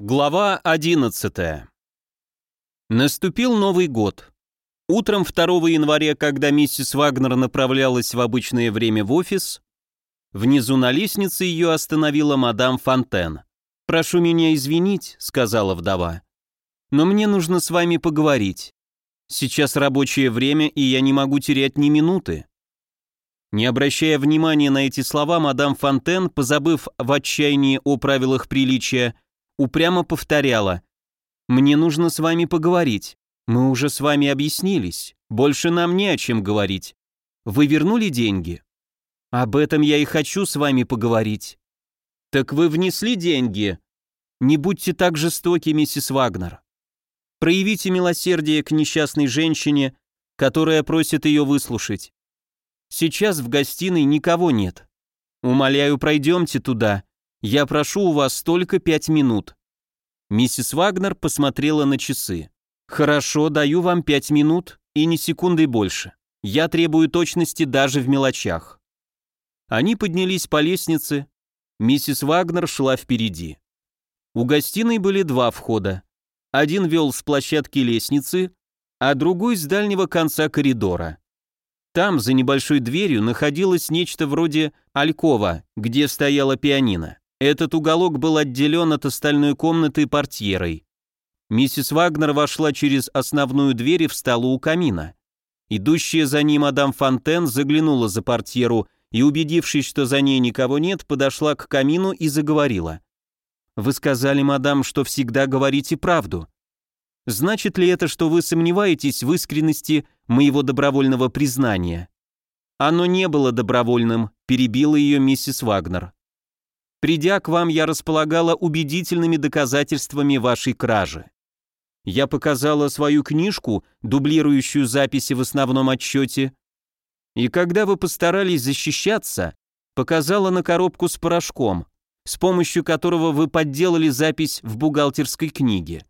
Глава 11. Наступил Новый год. Утром 2 января, когда миссис Вагнер направлялась в обычное время в офис, внизу на лестнице ее остановила мадам Фонтен. «Прошу меня извинить», — сказала вдова, — «но мне нужно с вами поговорить. Сейчас рабочее время, и я не могу терять ни минуты». Не обращая внимания на эти слова, мадам Фонтен, позабыв в отчаянии о правилах приличия, упрямо повторяла «Мне нужно с вами поговорить. Мы уже с вами объяснились. Больше нам не о чем говорить. Вы вернули деньги?» «Об этом я и хочу с вами поговорить». «Так вы внесли деньги?» «Не будьте так жестоки, миссис Вагнер. Проявите милосердие к несчастной женщине, которая просит ее выслушать. Сейчас в гостиной никого нет. Умоляю, пройдемте туда я прошу у вас только пять минут». Миссис Вагнер посмотрела на часы. «Хорошо, даю вам пять минут и ни секунды больше. Я требую точности даже в мелочах». Они поднялись по лестнице. Миссис Вагнер шла впереди. У гостиной были два входа. Один вел с площадки лестницы, а другой с дальнего конца коридора. Там, за небольшой дверью, находилось нечто вроде алькова, где стояла пианино. Этот уголок был отделен от остальной комнаты портьерой. Миссис Вагнер вошла через основную дверь и встала у камина. Идущая за ней мадам Фонтен заглянула за портьеру и, убедившись, что за ней никого нет, подошла к камину и заговорила. «Вы сказали, мадам, что всегда говорите правду. Значит ли это, что вы сомневаетесь в искренности моего добровольного признания?» «Оно не было добровольным», – перебила ее миссис Вагнер. Придя к вам, я располагала убедительными доказательствами вашей кражи. Я показала свою книжку, дублирующую записи в основном отчете, и когда вы постарались защищаться, показала на коробку с порошком, с помощью которого вы подделали запись в бухгалтерской книге.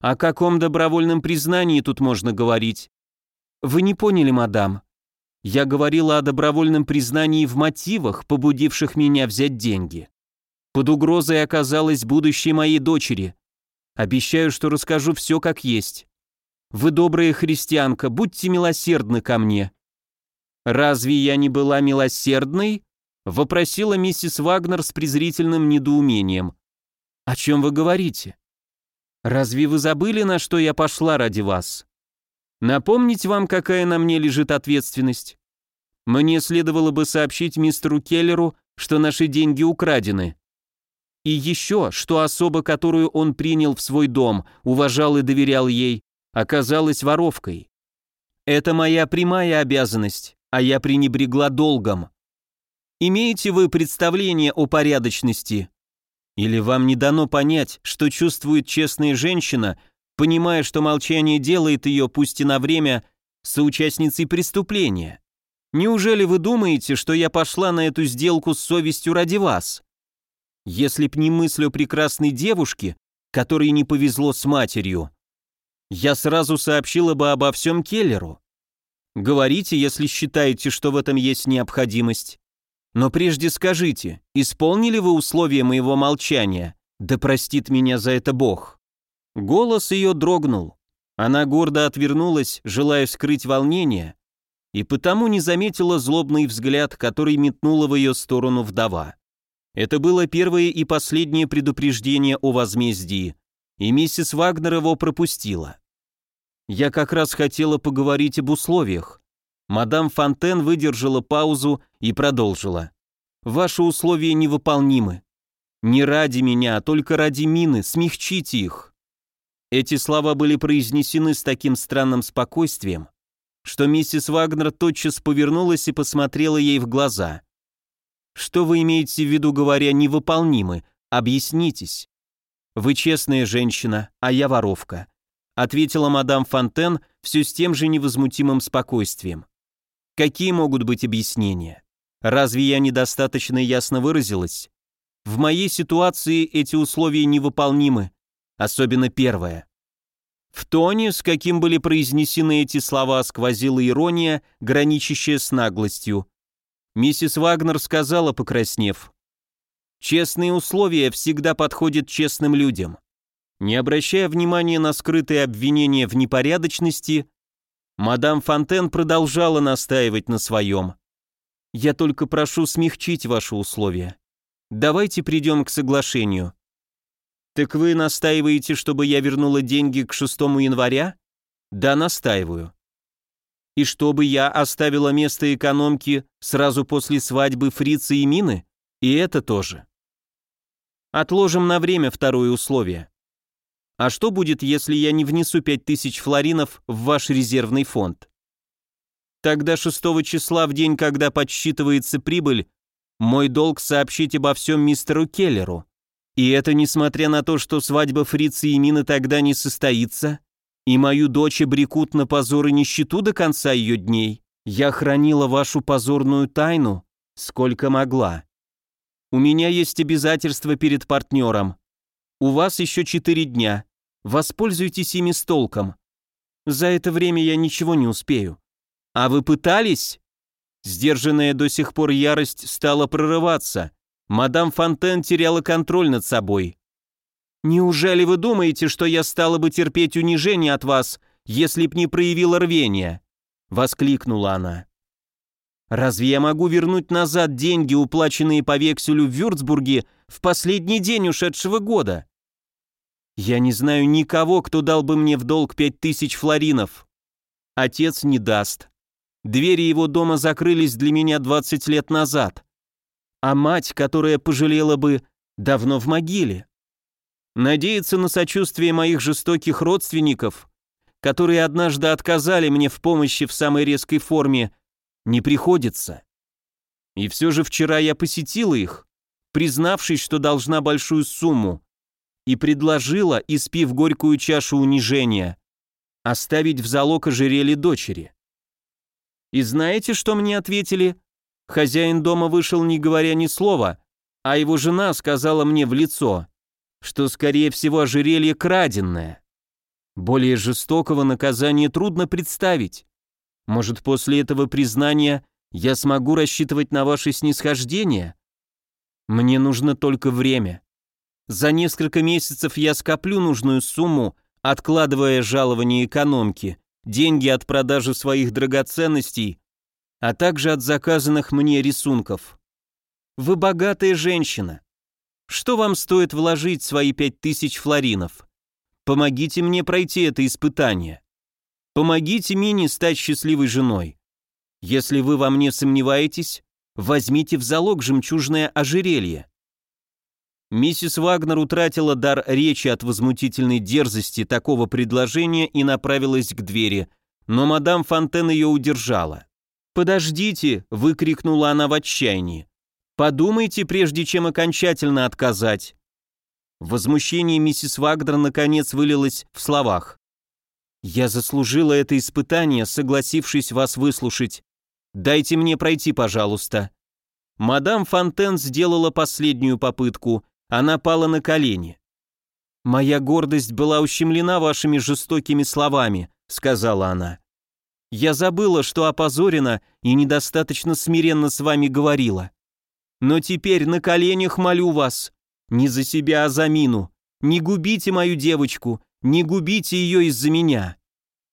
О каком добровольном признании тут можно говорить? Вы не поняли, мадам. Я говорила о добровольном признании в мотивах, побудивших меня взять деньги. Под угрозой оказалась будущей моей дочери. Обещаю, что расскажу все как есть. Вы добрая христианка, будьте милосердны ко мне». «Разве я не была милосердной?» — вопросила миссис Вагнер с презрительным недоумением. «О чем вы говорите? Разве вы забыли, на что я пошла ради вас? Напомнить вам, какая на мне лежит ответственность? Мне следовало бы сообщить мистеру Келлеру, что наши деньги украдены. И еще, что особа, которую он принял в свой дом, уважал и доверял ей, оказалась воровкой. Это моя прямая обязанность, а я пренебрегла долгом. Имеете вы представление о порядочности? Или вам не дано понять, что чувствует честная женщина, понимая, что молчание делает ее, пусть и на время, соучастницей преступления? Неужели вы думаете, что я пошла на эту сделку с совестью ради вас? Если б не мысль о прекрасной девушке, которой не повезло с матерью, я сразу сообщила бы обо всем Келлеру. Говорите, если считаете, что в этом есть необходимость. Но прежде скажите, исполнили вы условия моего молчания? Да простит меня за это Бог. Голос ее дрогнул. Она гордо отвернулась, желая скрыть волнение, и потому не заметила злобный взгляд, который метнула в ее сторону вдова. Это было первое и последнее предупреждение о возмездии, и миссис Вагнер его пропустила. Я как раз хотела поговорить об условиях. Мадам Фонтен выдержала паузу и продолжила. Ваши условия невыполнимы. Не ради меня, а только ради Мины, смягчите их. Эти слова были произнесены с таким странным спокойствием, что миссис Вагнер тотчас повернулась и посмотрела ей в глаза. Что вы имеете в виду, говоря невыполнимы? Объяснитесь. Вы честная женщина, а я воровка, ответила мадам Фонтен все с тем же невозмутимым спокойствием. Какие могут быть объяснения? Разве я недостаточно ясно выразилась? В моей ситуации эти условия невыполнимы, особенно первое. В тоне, с каким были произнесены эти слова, сквозила ирония, граничащая с наглостью. Миссис Вагнер сказала, покраснев, «Честные условия всегда подходят честным людям. Не обращая внимания на скрытые обвинения в непорядочности, мадам Фонтен продолжала настаивать на своем. «Я только прошу смягчить ваши условия. Давайте придем к соглашению». «Так вы настаиваете, чтобы я вернула деньги к 6 января?» «Да, настаиваю». «И чтобы я оставила место экономки сразу после свадьбы Фрица и Мины?» «И это тоже». «Отложим на время второе условие. А что будет, если я не внесу 5000 флоринов в ваш резервный фонд? Тогда 6 числа, в день, когда подсчитывается прибыль, мой долг сообщить обо всем мистеру Келлеру. И это несмотря на то, что свадьба Фрица и Мины тогда не состоится, и мою дочь обрекут на позор и нищету до конца ее дней. Я хранила вашу позорную тайну, сколько могла. У меня есть обязательства перед партнером. У вас еще четыре дня. Воспользуйтесь ими с толком. За это время я ничего не успею. А вы пытались? Сдержанная до сих пор ярость стала прорываться. Мадам Фонтен теряла контроль над собой. «Неужели вы думаете, что я стала бы терпеть унижение от вас, если б не проявила рвения?» — воскликнула она. «Разве я могу вернуть назад деньги, уплаченные по векселю в Вюрцбурге, в последний день ушедшего года. Я не знаю никого, кто дал бы мне в долг пять тысяч флоринов. Отец не даст. Двери его дома закрылись для меня 20 лет назад. А мать, которая пожалела бы, давно в могиле. Надеяться на сочувствие моих жестоких родственников, которые однажды отказали мне в помощи в самой резкой форме, не приходится. И все же вчера я посетила их, признавшись, что должна большую сумму, и предложила, испив горькую чашу унижения, оставить в залог ожерелье дочери. И знаете, что мне ответили? Хозяин дома вышел, не говоря ни слова, а его жена сказала мне в лицо, что, скорее всего, ожерелье краденное. Более жестокого наказания трудно представить. Может, после этого признания я смогу рассчитывать на ваше снисхождение? Мне нужно только время. За несколько месяцев я скоплю нужную сумму, откладывая жалование экономки, деньги от продажи своих драгоценностей, а также от заказанных мне рисунков. Вы богатая женщина. Что вам стоит вложить свои пять тысяч флоринов? Помогите мне пройти это испытание. Помогите Мине стать счастливой женой. Если вы во мне сомневаетесь, Возьмите в залог жемчужное ожерелье». Миссис Вагнер утратила дар речи от возмутительной дерзости такого предложения и направилась к двери, но мадам Фонтен ее удержала. «Подождите!» — выкрикнула она в отчаянии. «Подумайте, прежде чем окончательно отказать». Возмущение миссис Вагнер наконец вылилось в словах. «Я заслужила это испытание, согласившись вас выслушать. «Дайте мне пройти, пожалуйста». Мадам Фонтен сделала последнюю попытку. Она пала на колени. «Моя гордость была ущемлена вашими жестокими словами», — сказала она. «Я забыла, что опозорена и недостаточно смиренно с вами говорила. Но теперь на коленях молю вас, не за себя, а за Мину. Не губите мою девочку, не губите ее из-за меня.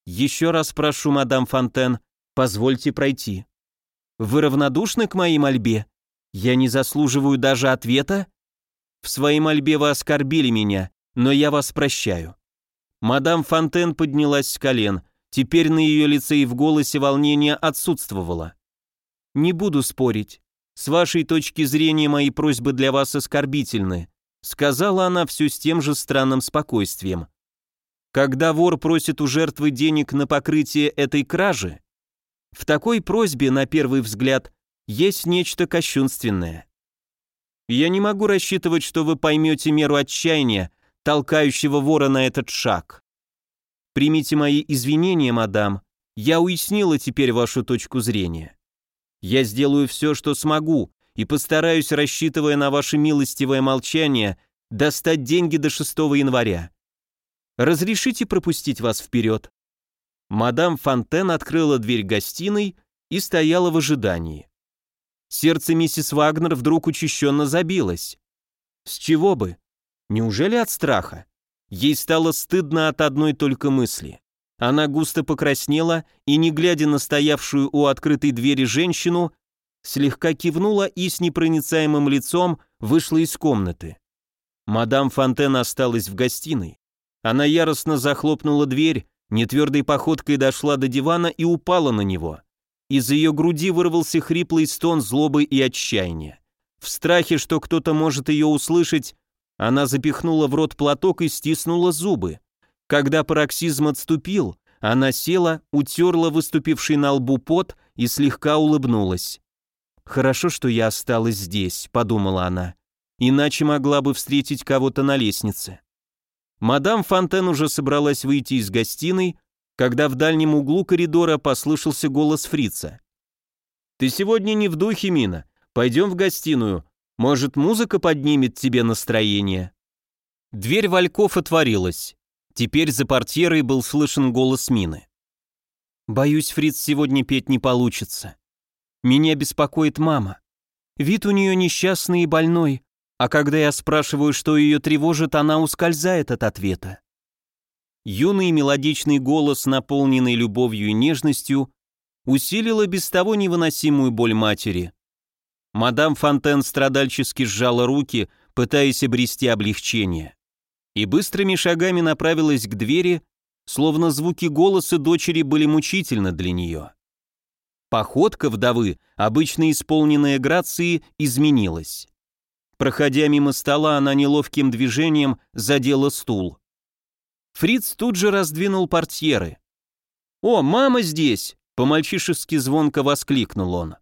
Еще раз прошу, мадам Фонтен, позвольте пройти». Вы равнодушны к моей мольбе? Я не заслуживаю даже ответа? В своей мольбе вы оскорбили меня, но я вас прощаю». Мадам Фонтен поднялась с колен. Теперь на ее лице и в голосе волнение отсутствовало. «Не буду спорить. С вашей точки зрения мои просьбы для вас оскорбительны», сказала она все с тем же странным спокойствием. «Когда вор просит у жертвы денег на покрытие этой кражи, в такой просьбе, на первый взгляд, есть нечто кощунственное. Я не могу рассчитывать, что вы поймете меру отчаяния, толкающего вора на этот шаг. Примите мои извинения, мадам, я уяснила теперь вашу точку зрения. Я сделаю все, что смогу, и постараюсь, рассчитывая на ваше милостивое молчание, достать деньги до 6 января. Разрешите пропустить вас вперед? Мадам Фонтен открыла дверь гостиной и стояла в ожидании. Сердце миссис Вагнер вдруг учащенно забилось. С чего бы? Неужели от страха? Ей стало стыдно от одной только мысли. Она густо покраснела и, не глядя на стоявшую у открытой двери женщину, слегка кивнула и с непроницаемым лицом вышла из комнаты. Мадам Фонтен осталась в гостиной. Она яростно захлопнула дверь, нетвердой походкой дошла до дивана и упала на него. Из ее груди вырвался хриплый стон злобы и отчаяния. В страхе, что кто-то может ее услышать, она запихнула в рот платок и стиснула зубы. Когда пароксизм отступил, она села, утерла выступивший на лбу пот и слегка улыбнулась. «Хорошо, что я осталась здесь», — подумала она. «Иначе могла бы встретить кого-то на лестнице». Мадам Фонтен уже собралась выйти из гостиной, когда в дальнем углу коридора послышался голос фрица. «Ты сегодня не в духе, Мина. Пойдем в гостиную. Может, музыка поднимет тебе настроение?» Дверь Вальков отворилась. Теперь за портьерой был слышен голос Мины. «Боюсь, Фриц сегодня петь не получится. Меня беспокоит мама. Вид у нее несчастный и больной, а когда я спрашиваю, что ее тревожит, она ускользает от ответа. Юный мелодичный голос, наполненный любовью и нежностью, усилила без того невыносимую боль матери. Мадам Фонтен страдальчески сжала руки, пытаясь обрести облегчение, и быстрыми шагами направилась к двери, словно звуки голоса дочери были мучительны для нее. Походка вдовы, обычно исполненная грацией, изменилась. Проходя мимо стола, она неловким движением задела стул. Фриц тут же раздвинул портьеры. «О, мама здесь!» — по-мальчишески звонко воскликнул он.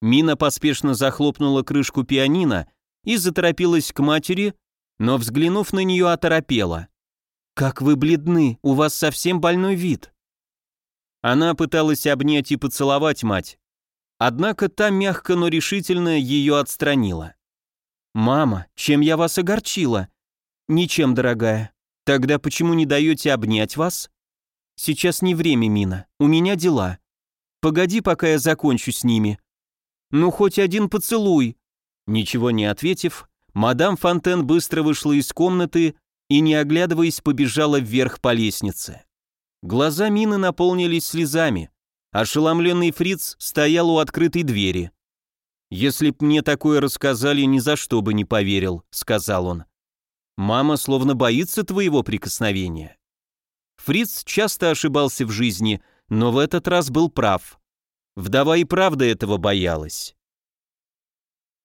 Мина поспешно захлопнула крышку пианино и заторопилась к матери, но, взглянув на нее, оторопела. «Как вы бледны, у вас совсем больной вид». Она пыталась обнять и поцеловать мать. Однако та мягко, но решительно ее отстранила. «Мама, чем я вас огорчила?» «Ничем, дорогая. Тогда почему не даете обнять вас?» «Сейчас не время, Мина. У меня дела. Погоди, пока я закончу с ними». «Ну, хоть один поцелуй». Ничего не ответив, мадам Фонтен быстро вышла из комнаты и, не оглядываясь, побежала вверх по лестнице. Глаза Мины наполнились слезами. Ошеломленный фриц стоял у открытой двери. «Если б мне такое рассказали, ни за что бы не поверил», — сказал он. «Мама словно боится твоего прикосновения». Фриц часто ошибался в жизни, но в этот раз был прав. Вдова и правда этого боялась.